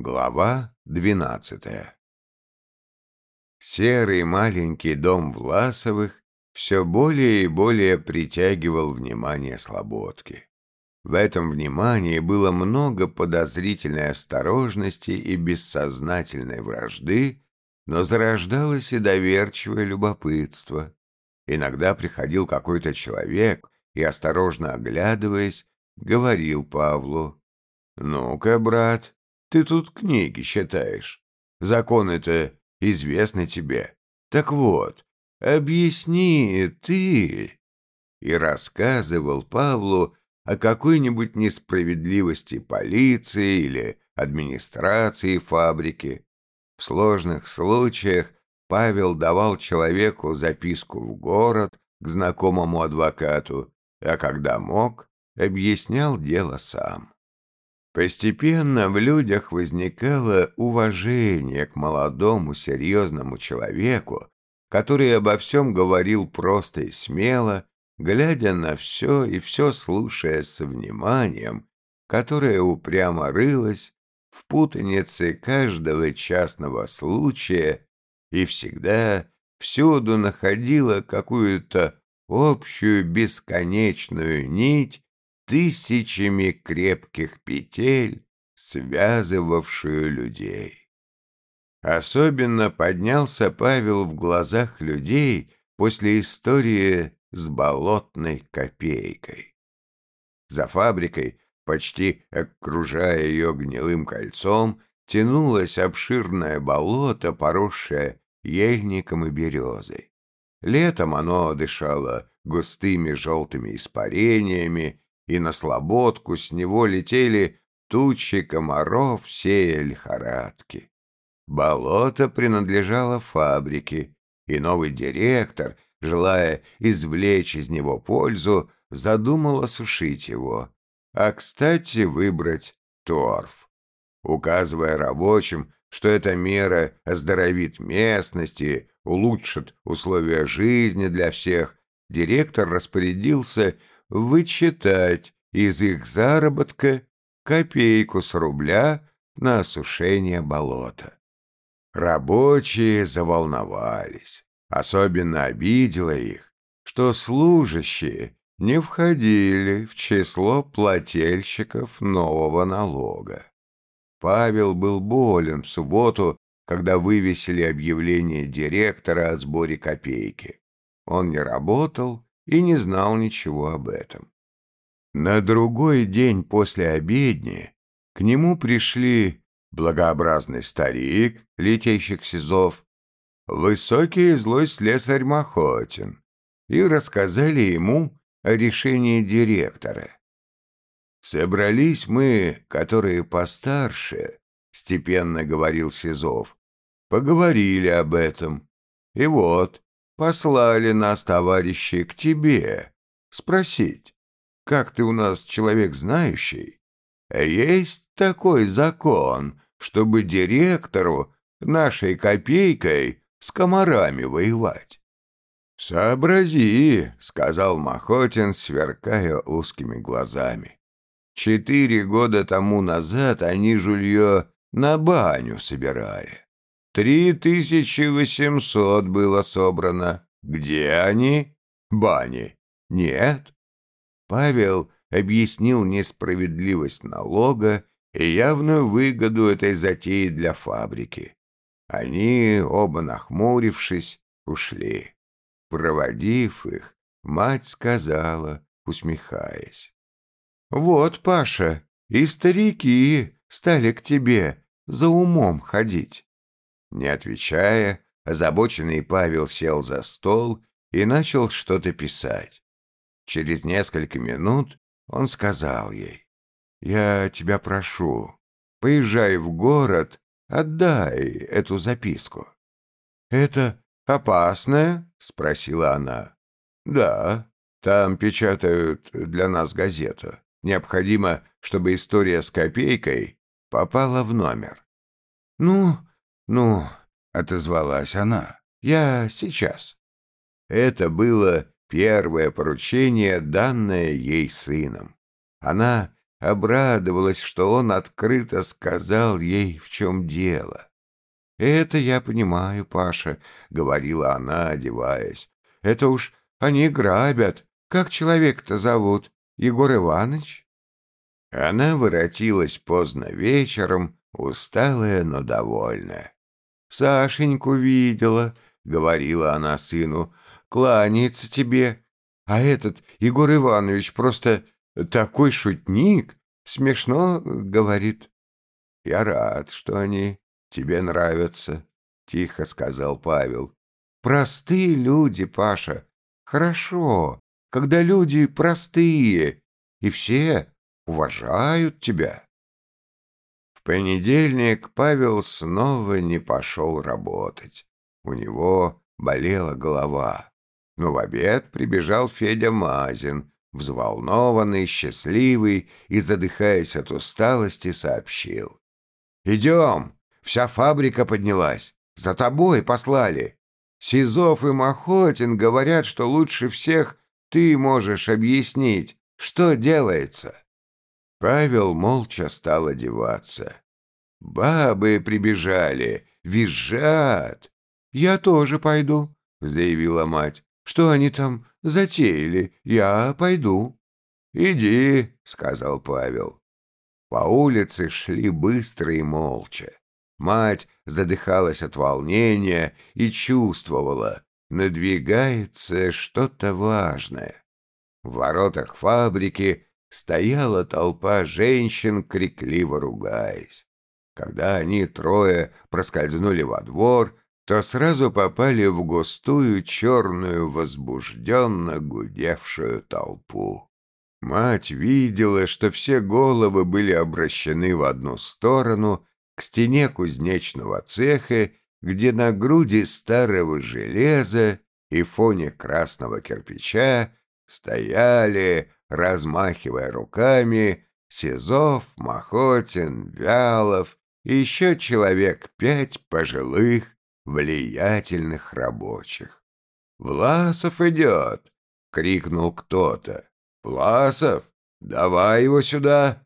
Глава двенадцатая Серый маленький дом Власовых все более и более притягивал внимание Слободки. В этом внимании было много подозрительной осторожности и бессознательной вражды, но зарождалось и доверчивое любопытство. Иногда приходил какой-то человек и, осторожно оглядываясь, говорил Павлу, «Ну-ка, брат, ты тут книги читаешь. Законы-то известны тебе. Так вот, объясни ты...» И рассказывал Павлу о какой-нибудь несправедливости полиции или администрации фабрики. В сложных случаях Павел давал человеку записку в город к знакомому адвокату, а когда мог, объяснял дело сам. Постепенно в людях возникало уважение к молодому серьезному человеку, который обо всем говорил просто и смело, глядя на все и все слушая со вниманием, которое упрямо рылось в путанице каждого частного случая и всегда всюду находила какую-то общую бесконечную нить, тысячами крепких петель, связывавшую людей. Особенно поднялся Павел в глазах людей после истории с болотной копейкой. За фабрикой, почти окружая ее гнилым кольцом, тянулось обширное болото, поросшее ельником и березой. Летом оно дышало густыми желтыми испарениями и на слободку с него летели тучи комаров, сея лихорадки. Болото принадлежало фабрике, и новый директор, желая извлечь из него пользу, задумал осушить его, а, кстати, выбрать торф. Указывая рабочим, что эта мера оздоровит местность и улучшит условия жизни для всех, директор распорядился вычитать из их заработка копейку с рубля на осушение болота. Рабочие заволновались. Особенно обидело их, что служащие не входили в число плательщиков нового налога. Павел был болен в субботу, когда вывесили объявление директора о сборе копейки. Он не работал и не знал ничего об этом. На другой день после обедни к нему пришли благообразный старик, летящих сизов, высокий и злой слесарь Махотин, и рассказали ему о решении директора. «Собрались мы, которые постарше», — степенно говорил Сизов, — «поговорили об этом. И вот, Послали нас, товарищи, к тебе. Спросить, как ты у нас человек знающий? Есть такой закон, чтобы директору нашей копейкой с комарами воевать. «Сообрази», — сказал Махотин, сверкая узкими глазами. «Четыре года тому назад они жулье на баню собирали. Три тысячи восемьсот было собрано. Где они? Бани. Нет. Павел объяснил несправедливость налога и явную выгоду этой затеи для фабрики. Они, оба нахмурившись, ушли. Проводив их, мать сказала, усмехаясь. «Вот, Паша, и старики стали к тебе за умом ходить. Не отвечая, озабоченный Павел сел за стол и начал что-то писать. Через несколько минут он сказал ей, «Я тебя прошу, поезжай в город, отдай эту записку». «Это опасное?» — спросила она. «Да, там печатают для нас газету. Необходимо, чтобы история с копейкой попала в номер». «Ну, «Ну», — отозвалась она, — «я сейчас». Это было первое поручение, данное ей сыном. Она обрадовалась, что он открыто сказал ей, в чем дело. «Это я понимаю, Паша», — говорила она, одеваясь. «Это уж они грабят. Как человек-то зовут? Егор Иванович?» Она воротилась поздно вечером, усталая, но довольная. «Сашеньку видела», — говорила она сыну, — «кланяется тебе. А этот Егор Иванович просто такой шутник, смешно говорит». «Я рад, что они тебе нравятся», — тихо сказал Павел. «Простые люди, Паша. Хорошо, когда люди простые, и все уважают тебя». Понедельник Павел снова не пошел работать. У него болела голова. Но в обед прибежал Федя Мазин, взволнованный, счастливый и, задыхаясь от усталости, сообщил. «Идем, вся фабрика поднялась, за тобой послали. Сизов и Махотин говорят, что лучше всех ты можешь объяснить, что делается». Павел молча стал одеваться. «Бабы прибежали, визжат». «Я тоже пойду», — заявила мать. «Что они там затеяли? Я пойду». «Иди», — сказал Павел. По улице шли быстро и молча. Мать задыхалась от волнения и чувствовала, надвигается что-то важное. В воротах фабрики стояла толпа женщин, крикливо ругаясь. Когда они трое проскользнули во двор, то сразу попали в густую черную возбужденно гудевшую толпу. Мать видела, что все головы были обращены в одну сторону, к стене кузнечного цеха, где на груди старого железа и фоне красного кирпича стояли размахивая руками, Сизов, Махотин, Вялов и еще человек пять пожилых, влиятельных рабочих. «Власов идет!» — крикнул кто-то. «Власов, давай его сюда!»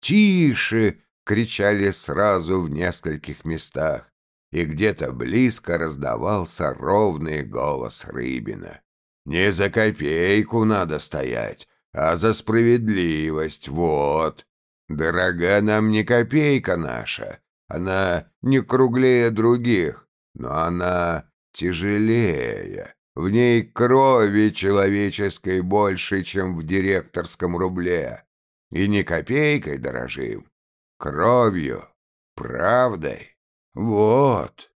«Тише!» — кричали сразу в нескольких местах, и где-то близко раздавался ровный голос Рыбина. «Не за копейку надо стоять, а за справедливость, вот. Дорога нам не копейка наша, она не круглее других, но она тяжелее. В ней крови человеческой больше, чем в директорском рубле. И не копейкой дорожим, кровью, правдой. Вот.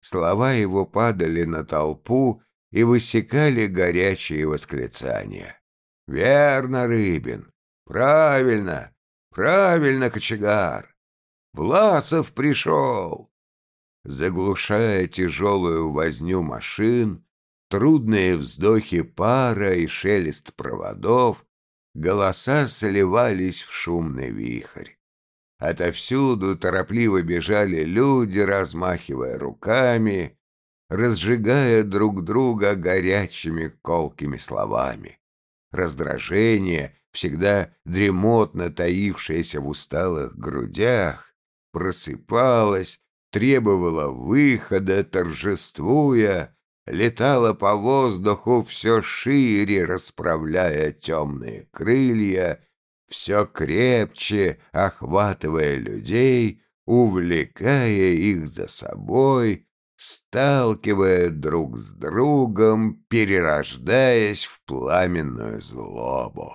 Слова его падали на толпу и высекали горячие восклицания. Верно, Рыбин. Правильно, правильно, кочегар. Власов пришел. Заглушая тяжелую возню машин, трудные вздохи пара и шелест проводов, голоса сливались в шумный вихрь. Отовсюду торопливо бежали люди, размахивая руками, разжигая друг друга горячими колкими словами. Раздражение, всегда дремотно таившееся в усталых грудях, просыпалось, требовало выхода, торжествуя, летало по воздуху все шире, расправляя темные крылья, все крепче охватывая людей, увлекая их за собой, сталкивая друг с другом, перерождаясь в пламенную злобу.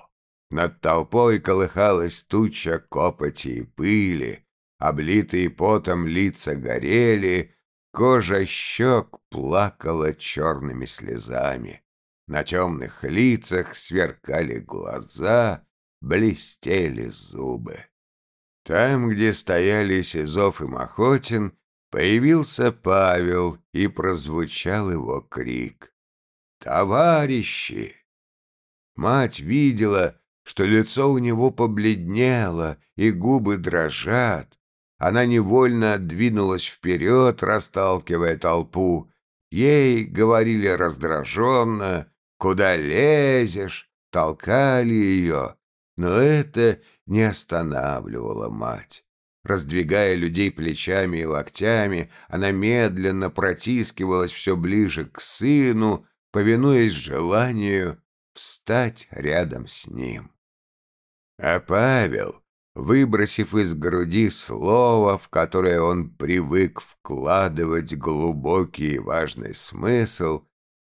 Над толпой колыхалась туча копоти и пыли, облитые потом лица горели, кожа щек плакала черными слезами. На темных лицах сверкали глаза, блестели зубы. Там, где стояли Сизов и Махотин, Появился Павел, и прозвучал его крик. «Товарищи!» Мать видела, что лицо у него побледнело, и губы дрожат. Она невольно двинулась вперед, расталкивая толпу. Ей говорили раздраженно «Куда лезешь?» толкали ее. Но это не останавливало мать. Раздвигая людей плечами и локтями, она медленно протискивалась все ближе к сыну, повинуясь желанию встать рядом с ним. А Павел, выбросив из груди слово, в которое он привык вкладывать глубокий и важный смысл,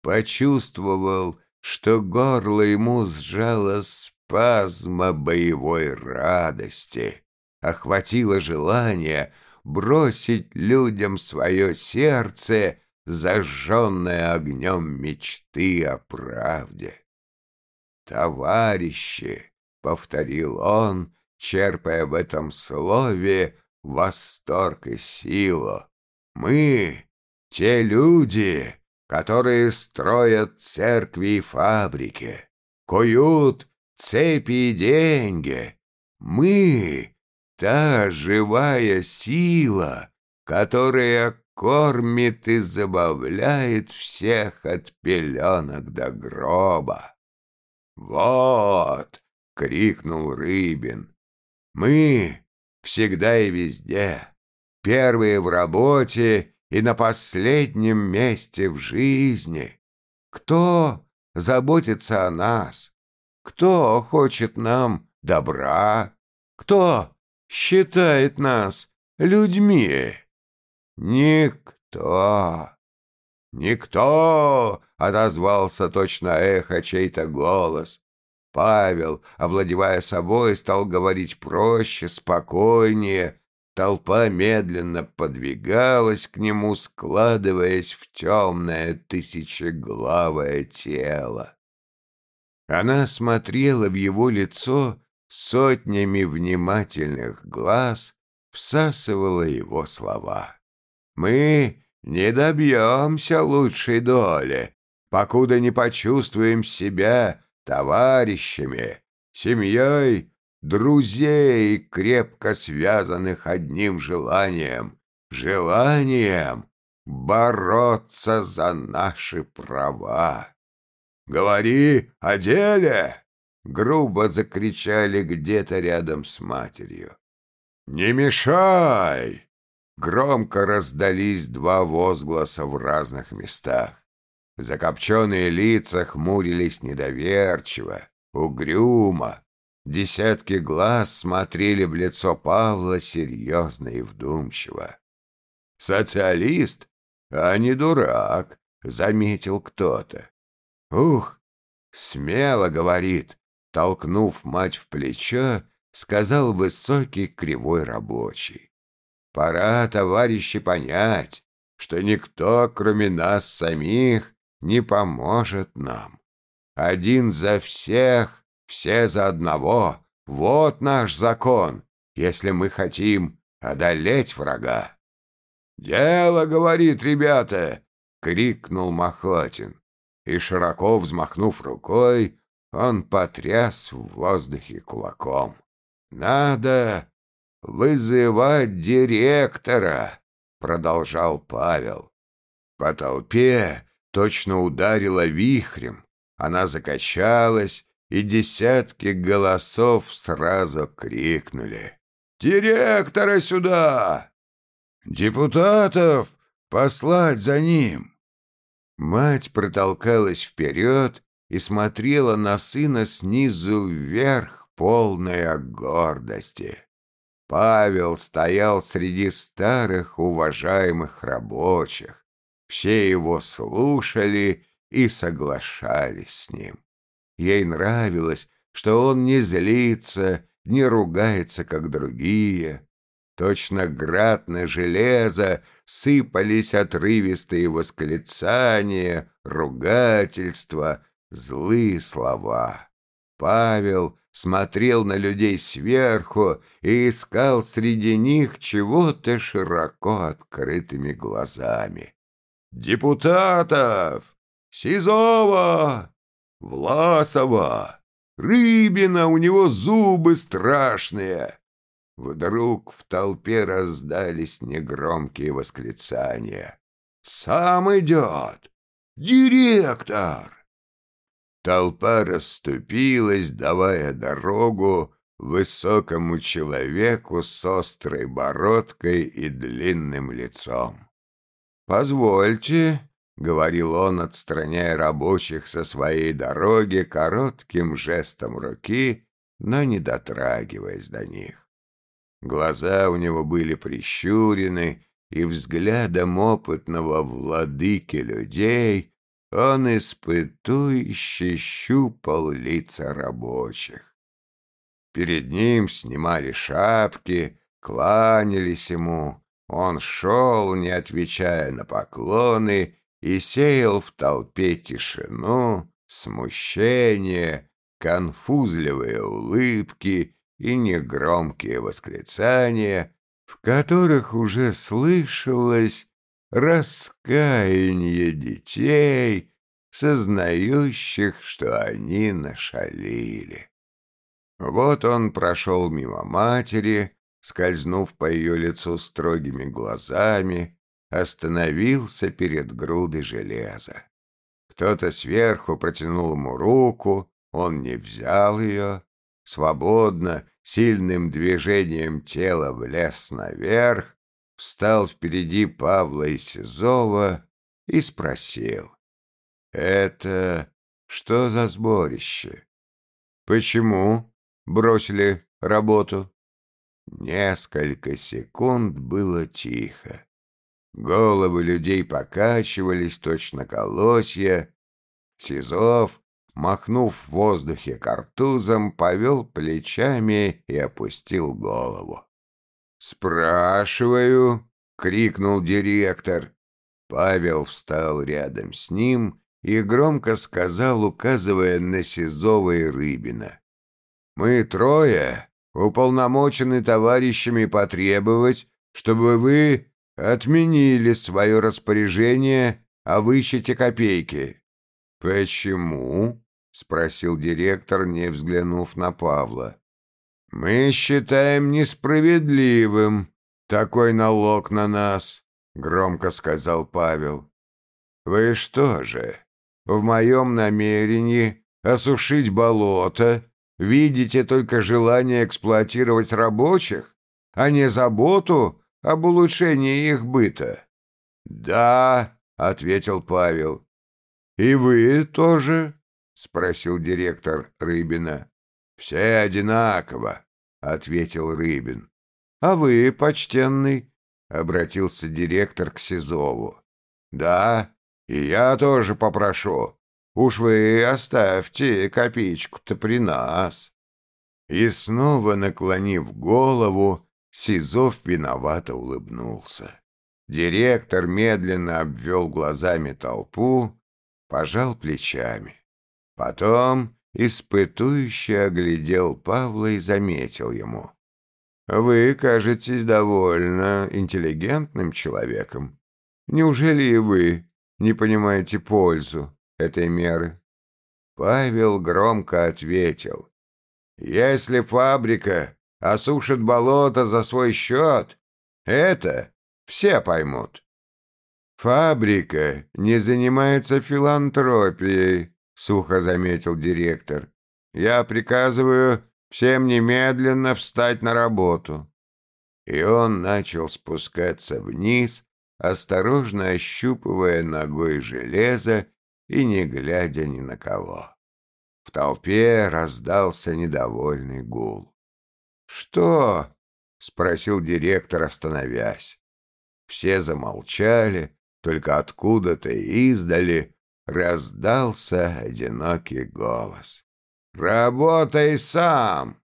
почувствовал, что горло ему сжало спазма боевой радости, охватило желание бросить людям свое сердце, зажженное огнем мечты о правде. «Товарищи!» — повторил он, черпая в этом слове восторг и силу. «Мы — те люди, которые строят церкви и фабрики, куют цепи и деньги. Мы — та живая сила, которая кормит и забавляет всех от пеленок до гроба. «Вот!» — крикнул Рыбин. «Мы всегда и везде, первые в работе и на последнем месте в жизни. Кто заботится о нас? Кто хочет нам добра? Кто считает нас людьми? Никто. «Никто!» — отозвался точно эхо чей-то голос. Павел, овладевая собой, стал говорить проще, спокойнее. Толпа медленно подвигалась к нему, складываясь в темное тысячеглавое тело. Она смотрела в его лицо сотнями внимательных глаз, всасывала его слова. «Мы не добьемся лучшей доли, покуда не почувствуем себя товарищами, семьей, друзей, крепко связанных одним желанием, желанием бороться за наши права. «Говори о деле!» — грубо закричали где-то рядом с матерью. «Не мешай!» Громко раздались два возгласа в разных местах. Закопченные лица хмурились недоверчиво, угрюмо. Десятки глаз смотрели в лицо Павла серьезно и вдумчиво. «Социалист, а не дурак», — заметил кто-то. «Ух, смело говорит», — толкнув мать в плечо, сказал высокий кривой рабочий. Пора, товарищи, понять, что никто, кроме нас самих, не поможет нам. Один за всех, все за одного. Вот наш закон, если мы хотим одолеть врага. «Дело, — говорит, ребята!» — крикнул Махотин. И, широко взмахнув рукой, он потряс в воздухе кулаком. «Надо «Вызывать директора!» — продолжал Павел. По толпе точно ударила вихрем. Она закачалась, и десятки голосов сразу крикнули. «Директора сюда! Депутатов послать за ним!» Мать протолкалась вперед и смотрела на сына снизу вверх, полная гордости. Павел стоял среди старых уважаемых рабочих. Все его слушали и соглашались с ним. Ей нравилось, что он не злится, не ругается, как другие. Точно град на железо сыпались отрывистые восклицания, ругательства, злые слова. Павел смотрел на людей сверху и искал среди них чего-то широко открытыми глазами. «Депутатов! Сизова! Власова! Рыбина, у него зубы страшные!» Вдруг в толпе раздались негромкие восклицания. «Сам идет! Директор!» Толпа расступилась, давая дорогу высокому человеку с острой бородкой и длинным лицом. «Позвольте», — говорил он, отстраняя рабочих со своей дороги коротким жестом руки, но не дотрагиваясь до них. Глаза у него были прищурены, и взглядом опытного владыки людей он испытующе щупал лица рабочих. Перед ним снимали шапки, кланялись ему. Он шел, не отвечая на поклоны, и сеял в толпе тишину, смущение, конфузливые улыбки и негромкие восклицания, в которых уже слышалось раскаяние детей, сознающих, что они нашалили. Вот он прошел мимо матери, скользнув по ее лицу строгими глазами, остановился перед грудой железа. Кто-то сверху протянул ему руку, он не взял ее, свободно, сильным движением тела влез наверх, встал впереди Павла и Сизова и спросил. «Это что за сборище? Почему бросили работу?» Несколько секунд было тихо. Головы людей покачивались, точно колосья. Сизов, махнув в воздухе картузом, повел плечами и опустил голову. «Спрашиваю!» — крикнул директор. Павел встал рядом с ним и громко сказал, указывая на Сизова и Рыбина. «Мы трое уполномочены товарищами потребовать, чтобы вы отменили свое распоряжение о вычете копейки». «Почему?» — спросил директор, не взглянув на Павла. «Мы считаем несправедливым такой налог на нас», — громко сказал Павел. «Вы что же, в моем намерении осушить болото видите только желание эксплуатировать рабочих, а не заботу об улучшении их быта. «Да», — ответил Павел. «И вы тоже?» — спросил директор Рыбина. «Все одинаково», — ответил Рыбин. «А вы, почтенный?» — обратился директор к Сизову. «Да, и я тоже попрошу. Уж вы оставьте копеечку-то при нас». И снова, наклонив голову, Сизов виновато улыбнулся. Директор медленно обвел глазами толпу, пожал плечами. Потом испытующе оглядел Павла и заметил ему. «Вы кажетесь довольно интеллигентным человеком. Неужели и вы не понимаете пользу этой меры?» Павел громко ответил. «Если фабрика осушит болото за свой счет. Это все поймут. «Фабрика не занимается филантропией», — сухо заметил директор. «Я приказываю всем немедленно встать на работу». И он начал спускаться вниз, осторожно ощупывая ногой железо и не глядя ни на кого. В толпе раздался недовольный гул. «Что?» — спросил директор, остановясь. Все замолчали, только откуда-то издали раздался одинокий голос. «Работай сам!»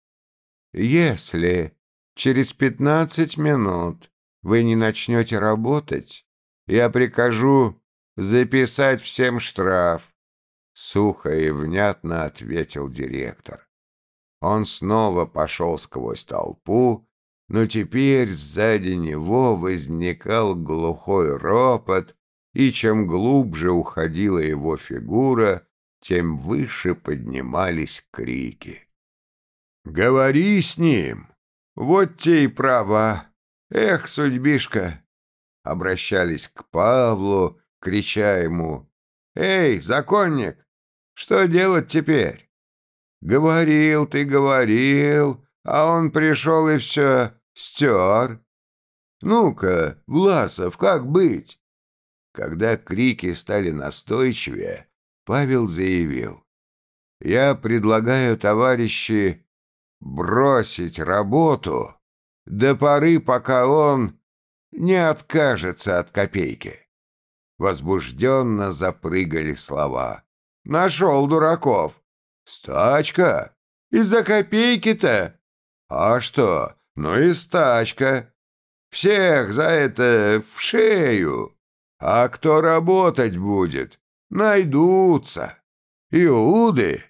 «Если через пятнадцать минут вы не начнете работать, я прикажу записать всем штраф», — сухо и внятно ответил директор. Он снова пошел сквозь толпу, но теперь сзади него возникал глухой ропот, и чем глубже уходила его фигура, тем выше поднимались крики. «Говори с ним! Вот те и права! Эх, судьбишка!» Обращались к Павлу, крича ему. «Эй, законник, Что делать теперь? Говорил ты, говорил, а он пришел и все стер. Ну-ка, Власов, как быть? Когда крики стали настойчивее, Павел заявил. «Я предлагаю, товарищи, бросить работу до поры, пока он не откажется от копейки». Возбужденно запрыгали слова. «Нашел дураков! Стачка! Из-за копейки-то! А что? Ну и стачка! Всех за это в шею! А кто работать будет? найдутся. Иуды